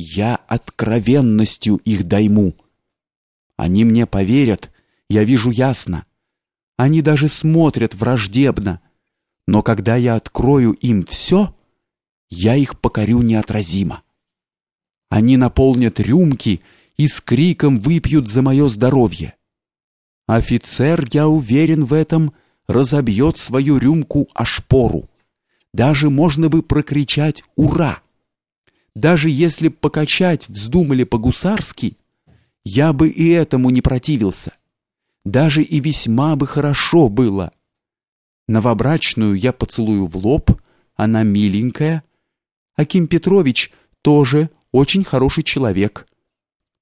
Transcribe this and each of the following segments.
я откровенностью их дайму. Они мне поверят, я вижу ясно. Они даже смотрят враждебно. Но когда я открою им все, я их покорю неотразимо. Они наполнят рюмки и с криком выпьют за мое здоровье. Офицер, я уверен в этом, разобьет свою рюмку о шпору. Даже можно бы прокричать «Ура!». Даже если покачать вздумали по-гусарски, я бы и этому не противился. Даже и весьма бы хорошо было. Новобрачную я поцелую в лоб, она миленькая. Аким Петрович тоже очень хороший человек.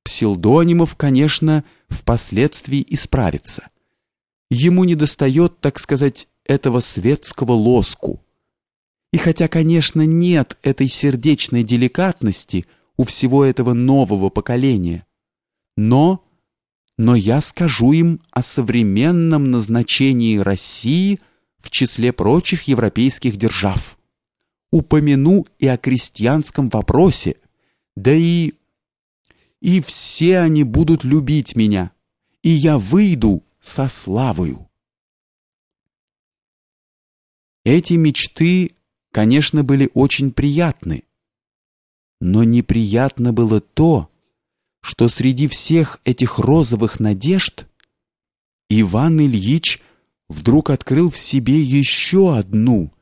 Псилдонимов, конечно, впоследствии исправится. Ему недостает, так сказать, этого светского лоску. И хотя, конечно, нет этой сердечной деликатности у всего этого нового поколения, но, но я скажу им о современном назначении России в числе прочих европейских держав. Упомяну и о крестьянском вопросе, да и... И все они будут любить меня, и я выйду со славою. Эти мечты, конечно, были очень приятны, но неприятно было то, что среди всех этих розовых надежд Иван Ильич вдруг открыл в себе еще одну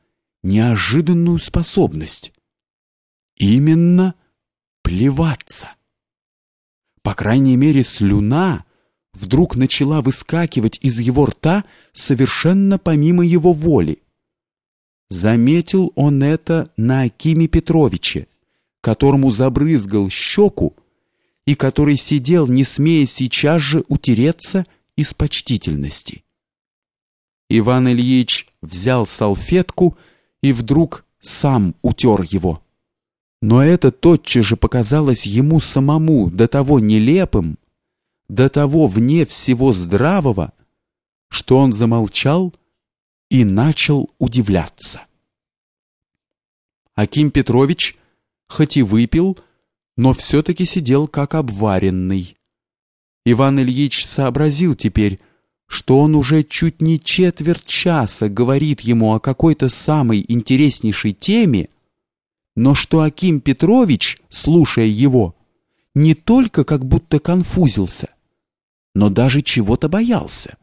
неожиданную способность. Именно плеваться. По крайней мере, слюна вдруг начала выскакивать из его рта совершенно помимо его воли. Заметил он это на Акиме Петровиче, которому забрызгал щеку и который сидел, не смея сейчас же утереться из почтительности. Иван Ильич взял салфетку и вдруг сам утер его. Но это тотчас же показалось ему самому до того нелепым, до того вне всего здравого, что он замолчал и начал удивляться. Аким Петрович, хоть и выпил, но все-таки сидел как обваренный. Иван Ильич сообразил теперь, что он уже чуть не четверть часа говорит ему о какой-то самой интереснейшей теме, но что Аким Петрович, слушая его, не только как будто конфузился, но даже чего-то боялся.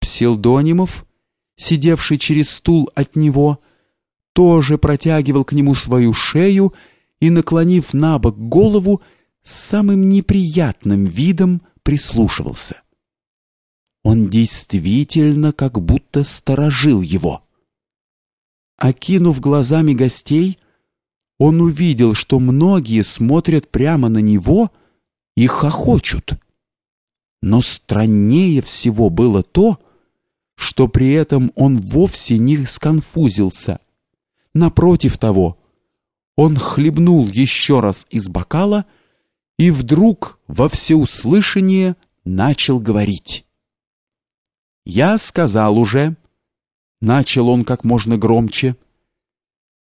Пселдонимов, сидевший через стул от него, тоже протягивал к нему свою шею и, наклонив на бок голову, с самым неприятным видом прислушивался. Он действительно как будто сторожил его. Окинув глазами гостей, он увидел, что многие смотрят прямо на него и хохочут. Но страннее всего было то, что при этом он вовсе не сконфузился. Напротив того, он хлебнул еще раз из бокала и вдруг во всеуслышание начал говорить. «Я сказал уже», — начал он как можно громче,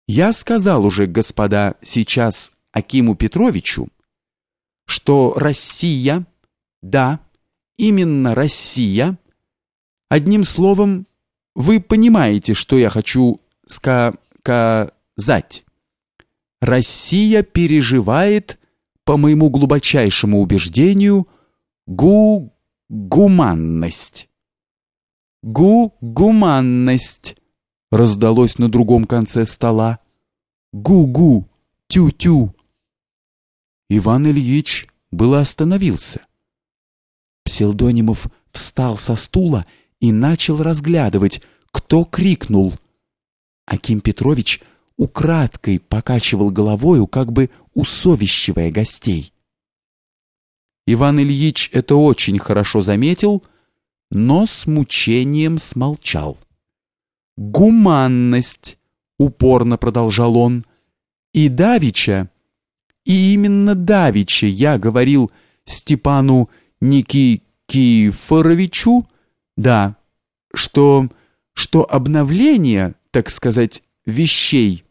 «я сказал уже, господа, сейчас Акиму Петровичу, что Россия, да, именно Россия, одним словом, вы понимаете, что я хочу сказать». Россия переживает, по моему глубочайшему убеждению, гу-гуманность. Гу-гуманность раздалось на другом конце стола. Гу-гу, тю-тю. Иван Ильич было остановился. Пселдонимов встал со стула и начал разглядывать, кто крикнул. Аким Петрович украдкой покачивал головою, как бы усовещивая гостей. Иван Ильич это очень хорошо заметил, но с мучением смолчал. «Гуманность!» — упорно продолжал он. «И Давича, и именно Давича я говорил Степану Никифоровичу, да, что, что обновление, так сказать, вещей